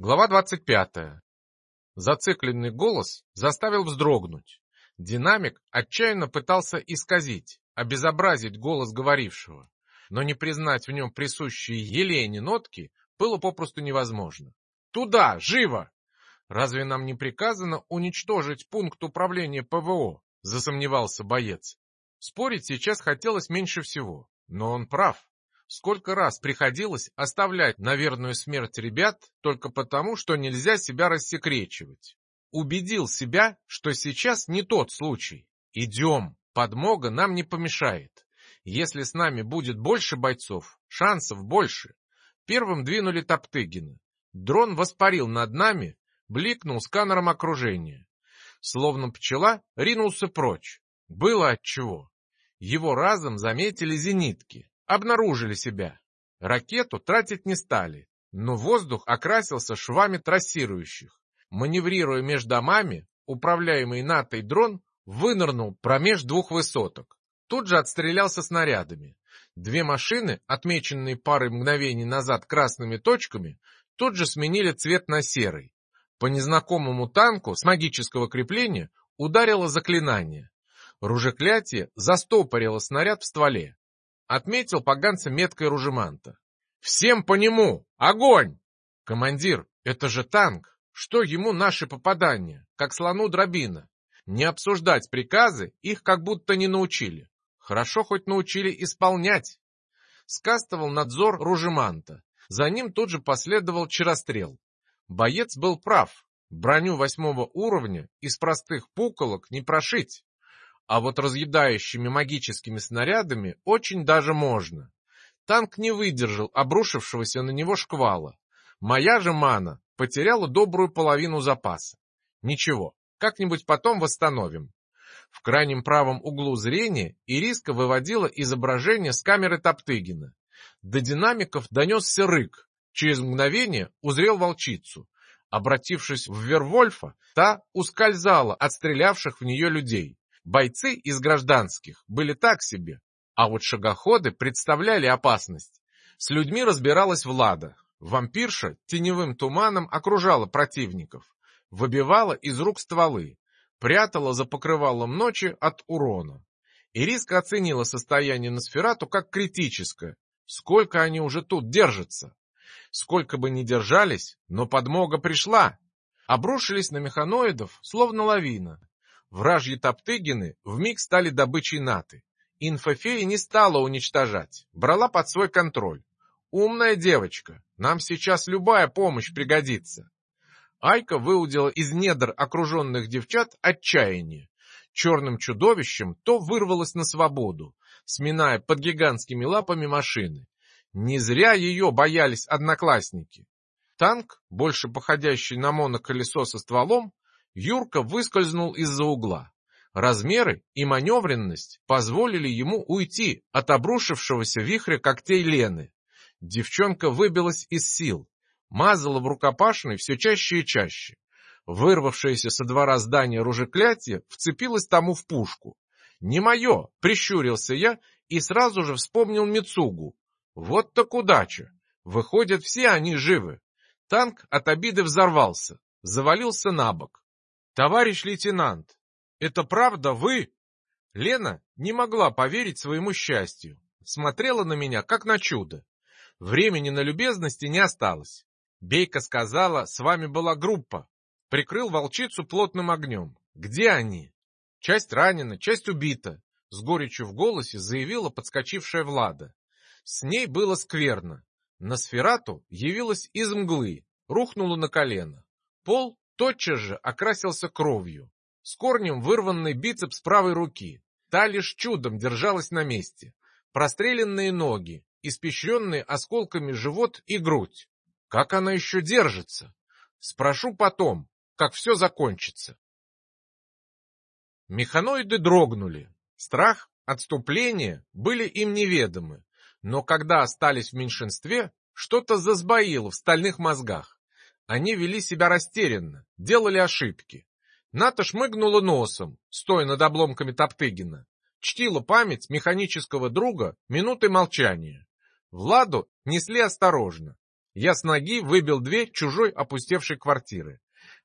Глава 25. Зацикленный голос заставил вздрогнуть. Динамик отчаянно пытался исказить, обезобразить голос говорившего, но не признать в нем присущие Елене нотки было попросту невозможно. «Туда! Живо!» «Разве нам не приказано уничтожить пункт управления ПВО?» — засомневался боец. Спорить сейчас хотелось меньше всего, но он прав. Сколько раз приходилось оставлять на верную смерть ребят только потому, что нельзя себя рассекречивать. Убедил себя, что сейчас не тот случай. Идем, подмога нам не помешает. Если с нами будет больше бойцов, шансов больше. Первым двинули Топтыгина. Дрон воспарил над нами, бликнул сканером окружения. Словно пчела ринулся прочь. Было отчего. Его разом заметили зенитки обнаружили себя. Ракету тратить не стали, но воздух окрасился швами трассирующих. Маневрируя между домами, управляемый НАТО дрон вынырнул промеж двух высоток. Тут же отстрелялся снарядами. Две машины, отмеченные парой мгновений назад красными точками, тут же сменили цвет на серый. По незнакомому танку с магического крепления ударило заклинание. Ружеклятие застопорило снаряд в стволе. Отметил поганца меткой ружеманта. «Всем по нему! Огонь!» «Командир, это же танк! Что ему наши попадания? Как слону дробина. Не обсуждать приказы их как будто не научили. Хорошо хоть научили исполнять!» Скастовал надзор ружеманта. За ним тут же последовал чарострел. Боец был прав. Броню восьмого уровня из простых пуколок не прошить. А вот разъедающими магическими снарядами очень даже можно. Танк не выдержал обрушившегося на него шквала. Моя же мана потеряла добрую половину запаса. Ничего, как-нибудь потом восстановим. В крайнем правом углу зрения Ириска выводила изображение с камеры Топтыгина. До динамиков донесся рык. Через мгновение узрел волчицу. Обратившись в Вервольфа, та ускользала от стрелявших в нее людей. Бойцы из гражданских были так себе, а вот шагоходы представляли опасность. С людьми разбиралась Влада. Вампирша теневым туманом окружала противников, выбивала из рук стволы, прятала за покрывалом ночи от урона. Ириска оценила состояние Носферату как критическое. Сколько они уже тут держатся? Сколько бы ни держались, но подмога пришла. Обрушились на механоидов, словно лавина. Вражьи топтыгины вмиг стали добычей наты. Инфофея не стала уничтожать, брала под свой контроль. Умная девочка, нам сейчас любая помощь пригодится. Айка выудила из недр окруженных девчат отчаяние. Черным чудовищем то вырвалось на свободу, сминая под гигантскими лапами машины. Не зря ее боялись одноклассники. Танк, больше походящий на моноколесо со стволом, Юрка выскользнул из-за угла. Размеры и маневренность позволили ему уйти от обрушившегося вихря когтей Лены. Девчонка выбилась из сил, мазала в рукопашной все чаще и чаще. Вырвавшееся со двора здания ружеклятие вцепилось тому в пушку. «Не мое!» — прищурился я и сразу же вспомнил Мицугу. «Вот так удача! Выходят, все они живы!» Танк от обиды взорвался, завалился на бок. «Товарищ лейтенант, это правда вы?» Лена не могла поверить своему счастью. Смотрела на меня, как на чудо. Времени на любезности не осталось. Бейка сказала, с вами была группа. Прикрыл волчицу плотным огнем. Где они? Часть ранена, часть убита. С горечью в голосе заявила подскочившая Влада. С ней было скверно. На сферату явилась из мглы, рухнула на колено. Пол тотчас же окрасился кровью. С корнем вырванный бицепс правой руки. Та лишь чудом держалась на месте. Простреленные ноги, испещренные осколками живот и грудь. Как она еще держится? Спрошу потом, как все закончится. Механоиды дрогнули. Страх, отступление были им неведомы. Но когда остались в меньшинстве, что-то засбоило в стальных мозгах. Они вели себя растерянно, делали ошибки. Ната шмыгнула носом, стоя над обломками Топтыгина. Чтила память механического друга минуты молчания. Владу несли осторожно. Я с ноги выбил дверь чужой опустевшей квартиры.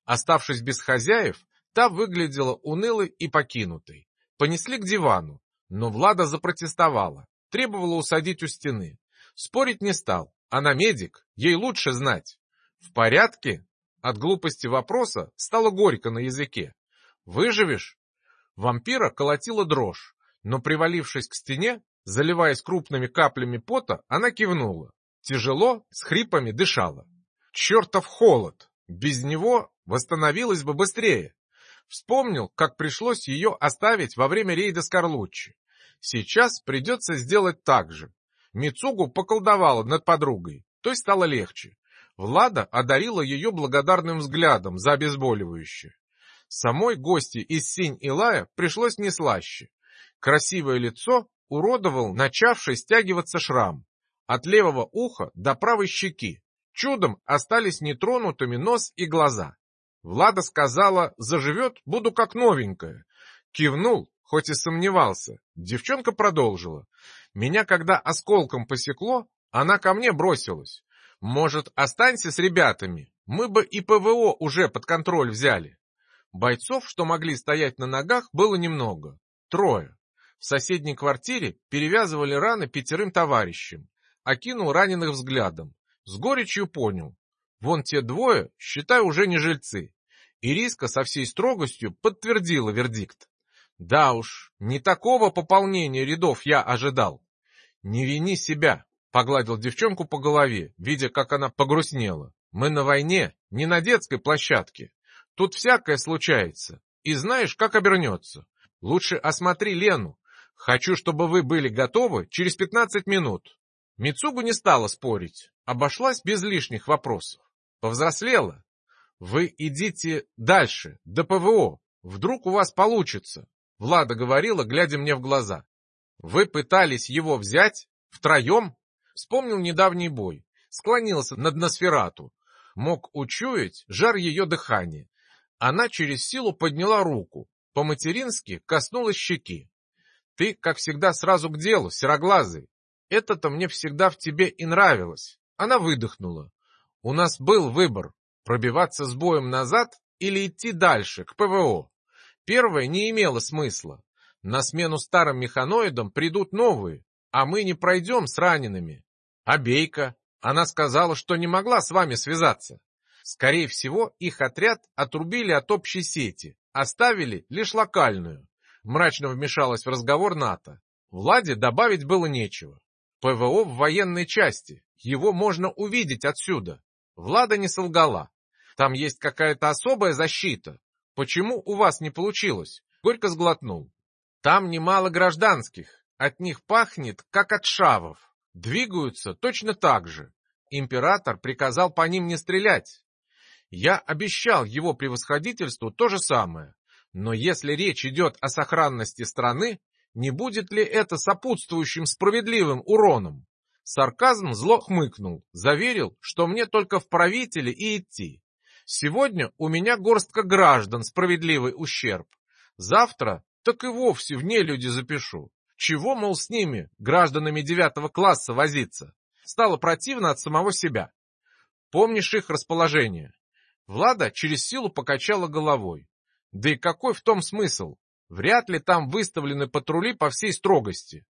Оставшись без хозяев, та выглядела унылой и покинутой. Понесли к дивану, но Влада запротестовала, требовала усадить у стены. Спорить не стал, она медик, ей лучше знать. В порядке? От глупости вопроса стало горько на языке. Выживешь? Вампира колотила дрожь, но, привалившись к стене, заливаясь крупными каплями пота, она кивнула. Тяжело, с хрипами дышала. Чертов холод! Без него восстановилась бы быстрее. Вспомнил, как пришлось ее оставить во время рейда Скорлуччи. Сейчас придется сделать так же. Мицугу поколдовала над подругой, то есть стало легче. Влада одарила ее благодарным взглядом за обезболивающее. Самой гости из Синь-Илая пришлось не слаще. Красивое лицо уродовал начавший стягиваться шрам. От левого уха до правой щеки. Чудом остались нетронутыми нос и глаза. Влада сказала, заживет, буду как новенькая. Кивнул, хоть и сомневался. Девчонка продолжила. Меня когда осколком посекло, она ко мне бросилась. Может, останься с ребятами, мы бы и ПВО уже под контроль взяли. Бойцов, что могли стоять на ногах, было немного. Трое. В соседней квартире перевязывали раны пятерым товарищам. Окинул раненых взглядом. С горечью понял. Вон те двое, считай, уже не жильцы. Ириска со всей строгостью подтвердила вердикт. Да уж, не такого пополнения рядов я ожидал. Не вини себя, погладил девчонку по голове, видя, как она погрустнела. Мы на войне, не на детской площадке. Тут всякое случается. И знаешь, как обернется. Лучше осмотри Лену. Хочу, чтобы вы были готовы через 15 минут. Мицугу не стала спорить, обошлась без лишних вопросов. Повзрослела. Вы идите дальше, до ПВО. Вдруг у вас получится. Влада говорила, глядя мне в глаза. Вы пытались его взять? Втроем? Вспомнил недавний бой. Склонился над Носферату. Мог учуять жар ее дыхания. Она через силу подняла руку, по-матерински коснулась щеки. Ты, как всегда, сразу к делу, сероглазый. Это-то мне всегда в тебе и нравилось. Она выдохнула. У нас был выбор, пробиваться с боем назад или идти дальше, к ПВО. Первое не имело смысла. На смену старым механоидам придут новые, а мы не пройдем с ранеными. А Бейка? Она сказала, что не могла с вами связаться. Скорее всего, их отряд отрубили от общей сети, оставили лишь локальную. Мрачно вмешалась в разговор НАТО. Владе добавить было нечего. ПВО в военной части, его можно увидеть отсюда. Влада не солгала. Там есть какая-то особая защита. Почему у вас не получилось? Горько сглотнул. Там немало гражданских. От них пахнет, как от шавов. Двигаются точно так же. Император приказал по ним не стрелять. Я обещал его превосходительству то же самое. Но если речь идет о сохранности страны, не будет ли это сопутствующим справедливым уроном? Сарказм зло хмыкнул, заверил, что мне только в правители и идти. Сегодня у меня горстка граждан, справедливый ущерб. Завтра так и вовсе в нелюди запишу. Чего, мол, с ними, гражданами девятого класса, возиться? Стало противно от самого себя. Помнишь их расположение? Влада через силу покачала головой. Да и какой в том смысл? Вряд ли там выставлены патрули по всей строгости.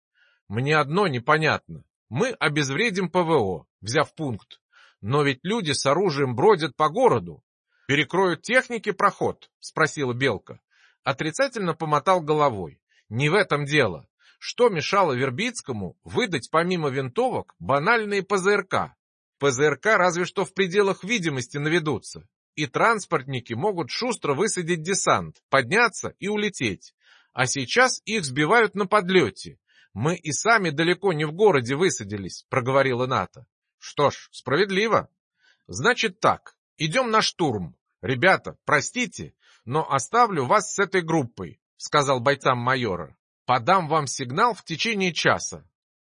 Мне одно непонятно. Мы обезвредим ПВО, взяв пункт. Но ведь люди с оружием бродят по городу. Перекроют техники проход? Спросила Белка. Отрицательно помотал головой. Не в этом дело. Что мешало Вербицкому выдать помимо винтовок банальные ПЗРК? ПЗРК разве что в пределах видимости наведутся и транспортники могут шустро высадить десант, подняться и улететь. А сейчас их сбивают на подлете. Мы и сами далеко не в городе высадились, проговорила НАТО. Что ж, справедливо. Значит так, идем на штурм. Ребята, простите, но оставлю вас с этой группой, сказал бойцам майора. Подам вам сигнал в течение часа.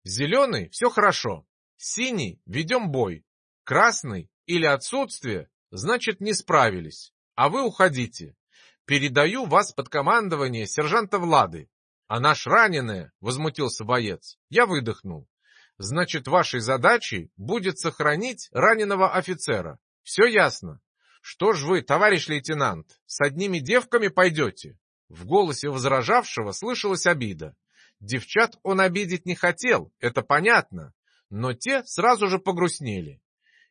Зеленый — все хорошо. Синий — ведем бой. Красный или отсутствие Значит, не справились. А вы уходите. Передаю вас под командование сержанта Влады. А наш раненая, возмутился боец. Я выдохнул. Значит, вашей задачей будет сохранить раненого офицера. Все ясно. Что ж вы, товарищ лейтенант, с одними девками пойдете? В голосе возражавшего слышалась обида. Девчат он обидеть не хотел, это понятно, но те сразу же погрустнели.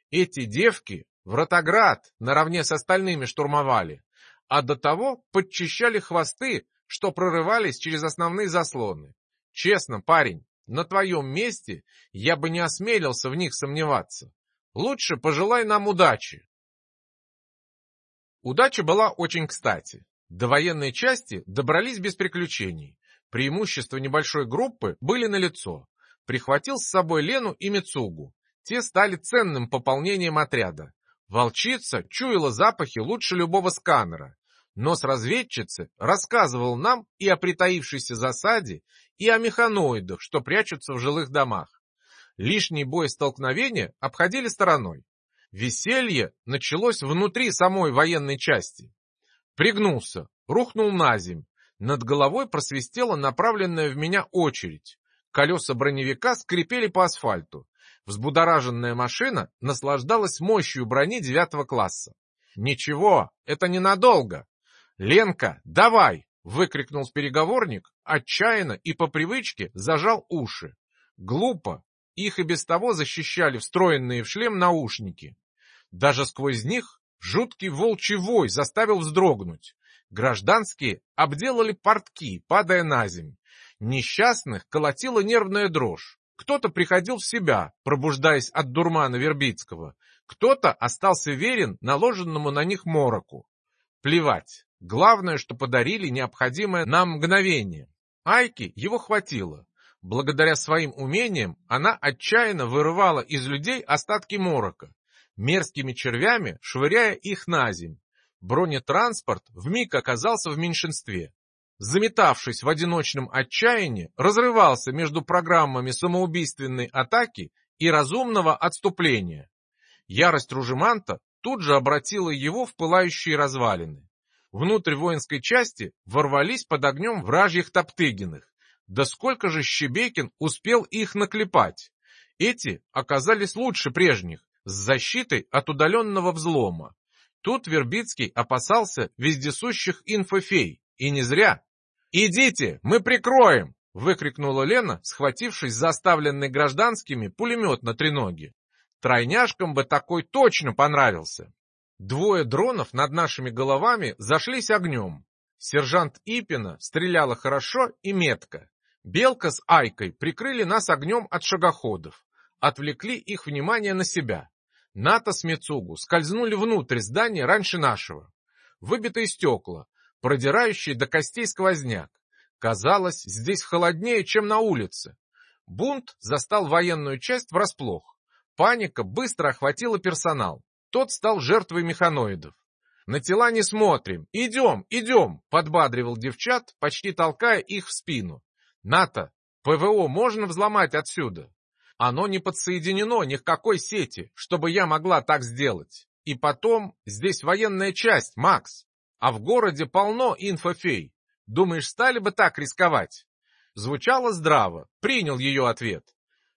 Эти девки Вратоград наравне с остальными штурмовали, а до того подчищали хвосты, что прорывались через основные заслоны. Честно, парень, на твоем месте я бы не осмелился в них сомневаться. Лучше пожелай нам удачи. Удача была очень кстати. До военной части добрались без приключений. Преимущества небольшой группы были налицо. Прихватил с собой Лену и Мицугу. Те стали ценным пополнением отряда. Волчица чуяла запахи лучше любого сканера. Нос разведчицы рассказывал нам и о притаившейся засаде, и о механоидах, что прячутся в жилых домах. Лишний бой столкновения обходили стороной. Веселье началось внутри самой военной части. Пригнулся, рухнул на земь. Над головой просвистела направленная в меня очередь. Колеса броневика скрипели по асфальту. Взбудораженная машина наслаждалась мощью брони девятого класса. «Ничего, это ненадолго!» «Ленка, давай!» — выкрикнул переговорник, отчаянно и по привычке зажал уши. Глупо, их и без того защищали встроенные в шлем наушники. Даже сквозь них жуткий волчий вой заставил вздрогнуть. Гражданские обделали портки, падая на земь. Несчастных колотила нервная дрожь. Кто-то приходил в себя, пробуждаясь от дурмана Вербицкого. Кто-то остался верен наложенному на них мороку. Плевать. Главное, что подарили необходимое нам мгновение. Айки его хватило. Благодаря своим умениям она отчаянно вырывала из людей остатки морока, мерзкими червями швыряя их на земь. Бронетранспорт вмиг оказался в меньшинстве. Заметавшись в одиночном отчаянии, разрывался между программами самоубийственной атаки и разумного отступления. Ярость Ружеманта тут же обратила его в пылающие развалины. Внутрь воинской части ворвались под огнем вражьих Топтыгиных. Да сколько же Щебекин успел их наклепать? Эти оказались лучше прежних, с защитой от удаленного взлома. Тут Вербицкий опасался вездесущих инфофей, и не зря. «Идите, мы прикроем!» — выкрикнула Лена, схватившись за оставленный гражданскими пулемет на треноге. Тройняшкам бы такой точно понравился. Двое дронов над нашими головами зашлись огнем. Сержант Ипина стреляла хорошо и метко. Белка с Айкой прикрыли нас огнем от шагоходов, отвлекли их внимание на себя. Ната с Мицугу скользнули внутрь здания раньше нашего. Выбитые стекла, продирающий до костей сквозняк. Казалось, здесь холоднее, чем на улице. Бунт застал военную часть врасплох. Паника быстро охватила персонал. Тот стал жертвой механоидов. «На тела не смотрим! Идем, идем!» — подбадривал девчат, почти толкая их в спину. «Ната, ПВО можно взломать отсюда?» Оно не подсоединено ни к какой сети, чтобы я могла так сделать. И потом, здесь военная часть, Макс. А в городе полно инфофей. Думаешь, стали бы так рисковать? Звучало здраво, принял ее ответ.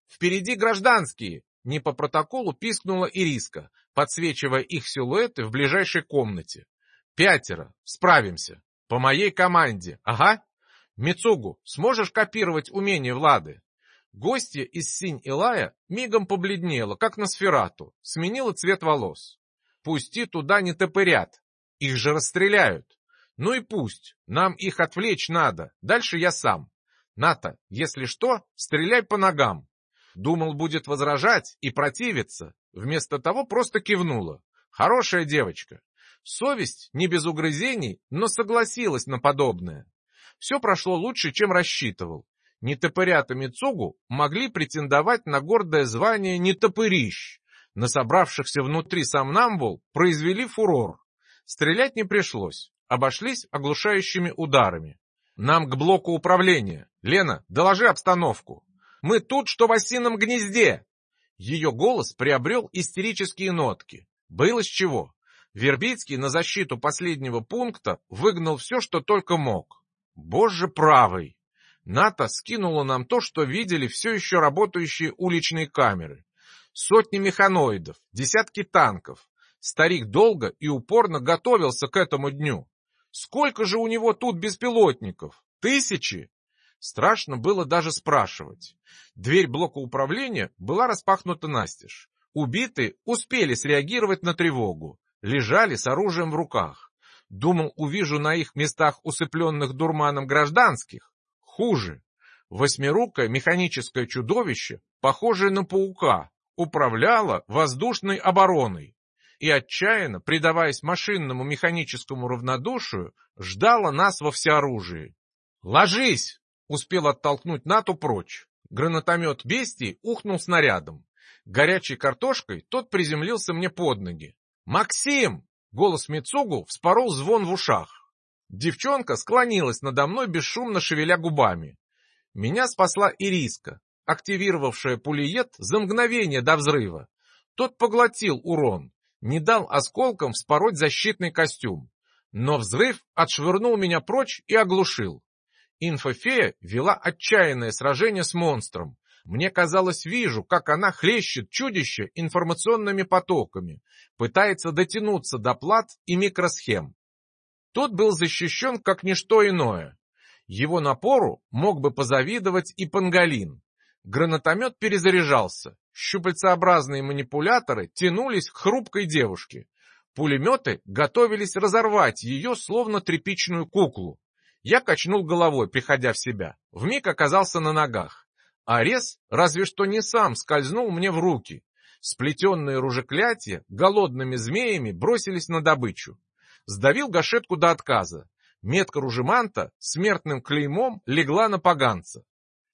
Впереди гражданские, не по протоколу пискнула Ириска, подсвечивая их силуэты в ближайшей комнате. Пятеро, справимся. По моей команде, ага. Мицугу, сможешь копировать умения Влады? Гостья из Синь-Илая мигом побледнела, как на сферату, сменила цвет волос. Пусти туда не топырят, их же расстреляют. Ну и пусть, нам их отвлечь надо, дальше я сам. Ната, если что, стреляй по ногам. Думал, будет возражать и противиться, вместо того просто кивнула. Хорошая девочка. Совесть не без угрызений, но согласилась на подобное. Все прошло лучше, чем рассчитывал. Нетопырята Мицугу могли претендовать на гордое звание нетопырищ. На собравшихся внутри сомнамбул произвели фурор. Стрелять не пришлось, обошлись оглушающими ударами. Нам к блоку управления. Лена, доложи обстановку. Мы тут, что в осином гнезде. Ее голос приобрел истерические нотки. Было с чего. Вербицкий на защиту последнего пункта выгнал все, что только мог. Боже правый! НАТО скинуло нам то, что видели все еще работающие уличные камеры. Сотни механоидов, десятки танков. Старик долго и упорно готовился к этому дню. Сколько же у него тут беспилотников? Тысячи? Страшно было даже спрашивать. Дверь блока управления была распахнута настежь. Убитые успели среагировать на тревогу, лежали с оружием в руках. Думал, увижу на их местах усыпленных дурманом гражданских. Хуже. Восьмирукое механическое чудовище, похожее на паука, управляло воздушной обороной и, отчаянно, предаваясь машинному механическому равнодушию, ждало нас во всеоружии. «Ложись!» — успел оттолкнуть НАТО прочь. Гранатомет бестии ухнул снарядом. Горячей картошкой тот приземлился мне под ноги. «Максим!» — голос Мицугу вспорол звон в ушах. Девчонка склонилась надо мной, бесшумно шевеля губами. Меня спасла Ириска, активировавшая пулиет за мгновение до взрыва. Тот поглотил урон, не дал осколкам вспороть защитный костюм. Но взрыв отшвырнул меня прочь и оглушил. Инфофея вела отчаянное сражение с монстром, мне казалось, вижу, как она хлещет чудище информационными потоками, пытается дотянуться до плат и микросхем. Тот был защищен как ничто иное. Его напору мог бы позавидовать и пангалин. Гранатомет перезаряжался, щупальцеобразные манипуляторы тянулись к хрупкой девушке. Пулеметы готовились разорвать ее, словно тряпичную куклу. Я качнул головой, приходя в себя. Вмиг оказался на ногах. Арес разве что не сам скользнул мне в руки. Сплетенные ружеклятия голодными змеями бросились на добычу. Сдавил гашетку до отказа. Метка ружеманта смертным клеймом легла на поганца.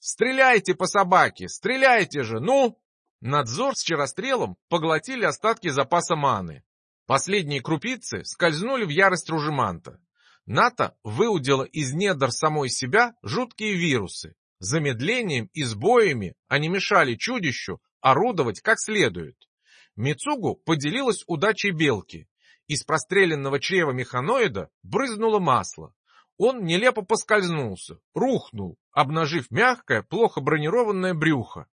«Стреляйте по собаке! Стреляйте же! Ну!» Надзор с чарострелом поглотили остатки запаса маны. Последние крупицы скользнули в ярость ружеманта. НАТО выудила из недр самой себя жуткие вирусы, Замедлением и сбоями они мешали чудищу орудовать как следует. Мицугу поделилась удачей белки. Из простреленного чрева механоида брызнуло масло. Он нелепо поскользнулся, рухнул, обнажив мягкое, плохо бронированное брюхо.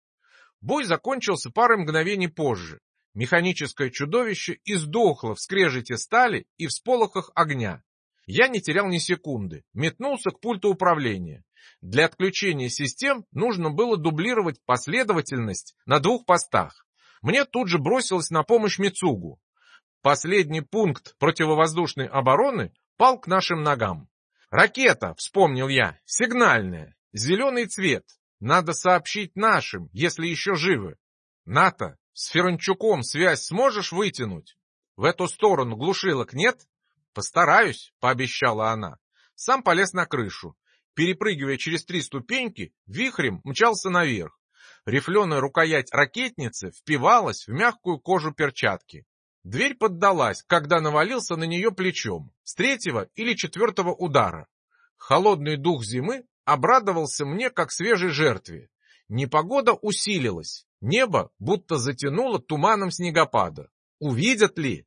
Бой закончился парой мгновений позже. Механическое чудовище издохло в скрежете стали и в сполохах огня. Я не терял ни секунды, метнулся к пульту управления. Для отключения систем нужно было дублировать последовательность на двух постах. Мне тут же бросилась на помощь Мицугу. Последний пункт противовоздушной обороны пал к нашим ногам. «Ракета!» — вспомнил я. «Сигнальная! Зеленый цвет! Надо сообщить нашим, если еще живы!» «НАТО, с Ферончуком связь сможешь вытянуть?» «В эту сторону глушилок нет?» «Постараюсь», — пообещала она. Сам полез на крышу. Перепрыгивая через три ступеньки, вихрем мчался наверх. Рифленая рукоять ракетницы впивалась в мягкую кожу перчатки. Дверь поддалась, когда навалился на нее плечом, с третьего или четвертого удара. Холодный дух зимы обрадовался мне, как свежей жертве. Непогода усилилась, небо будто затянуло туманом снегопада. Увидят ли?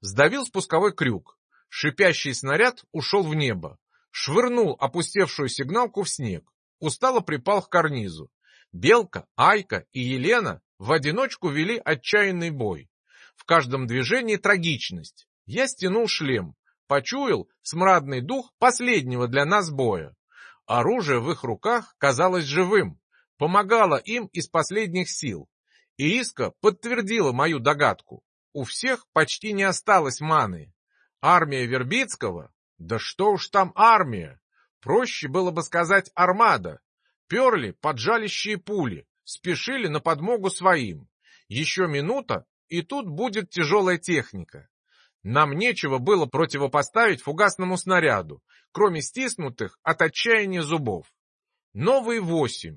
Сдавил спусковой крюк. Шипящий снаряд ушел в небо швырнул опустевшую сигналку в снег, устало припал к карнизу. Белка, Айка и Елена в одиночку вели отчаянный бой. В каждом движении трагичность. Я стянул шлем, почуял смрадный дух последнего для нас боя. Оружие в их руках казалось живым, помогало им из последних сил. Ириска подтвердила мою догадку. У всех почти не осталось маны. Армия Вербицкого да что уж там армия! Проще было бы сказать армада. Перли поджалищие пули, спешили на подмогу своим. Еще минута, и тут будет тяжелая техника. Нам нечего было противопоставить фугасному снаряду, кроме стиснутых от отчаяния зубов. Новые восемь.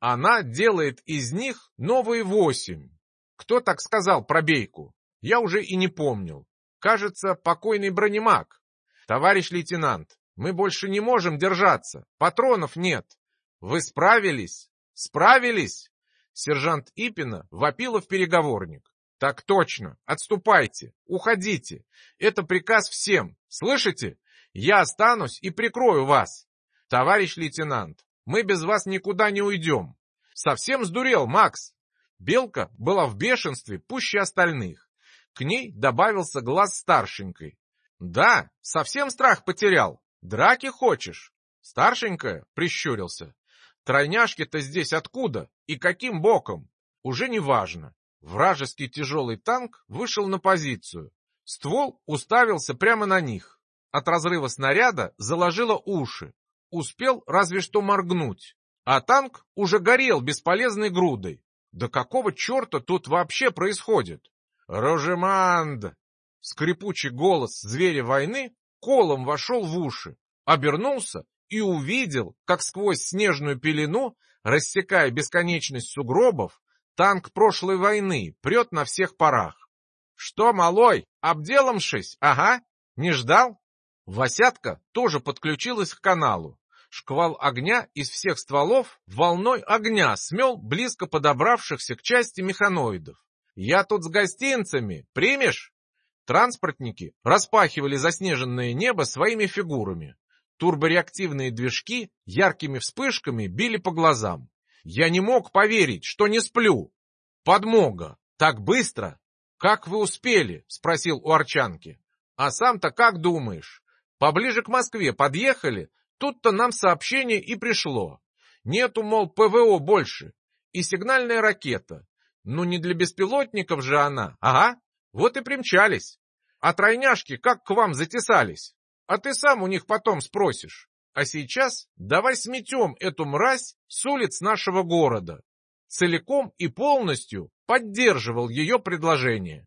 Она делает из них новые восемь. Кто так сказал про бейку? Я уже и не помнил. Кажется, покойный бронемаг. «Товарищ лейтенант, мы больше не можем держаться, патронов нет. Вы справились? Справились?» Сержант Ипина вопила в переговорник. «Так точно! Отступайте! Уходите! Это приказ всем! Слышите? Я останусь и прикрою вас!» «Товарищ лейтенант, Мы без вас никуда не уйдем. Совсем сдурел, Макс. Белка была в бешенстве пуще остальных. К ней добавился глаз старшенькой. Да, совсем страх потерял. Драки хочешь? Старшенькая прищурился. Тройняшки-то здесь откуда и каким боком? Уже не важно. Вражеский тяжелый танк вышел на позицию. Ствол уставился прямо на них. От разрыва снаряда заложило уши. Успел разве что моргнуть. А танк уже горел бесполезной грудой. Да какого черта тут вообще происходит? Рожеманд! Скрипучий голос зверя войны колом вошел в уши, обернулся и увидел, как сквозь снежную пелену, рассекая бесконечность сугробов, танк прошлой войны прет на всех парах. Что, малой, обделамшись, ага, не ждал? Васятка тоже подключилась к каналу. Шквал огня из всех стволов волной огня смел близко подобравшихся к части механоидов. «Я тут с гостинцами, примешь?» Транспортники распахивали заснеженное небо своими фигурами. Турбореактивные движки яркими вспышками били по глазам. Я не мог поверить, что не сплю. Подмога! Так быстро! Как вы успели? Спросил у Арчанки. А сам-то как думаешь? Поближе к Москве подъехали, тут-то нам сообщение и пришло. Нету, мол, ПВО больше. И сигнальная ракета. Ну не для беспилотников же она, ага. Вот и примчались. А тройняшки как к вам затесались? А ты сам у них потом спросишь. А сейчас давай сметем эту мразь с улиц нашего города. Целиком и полностью поддерживал ее предложение.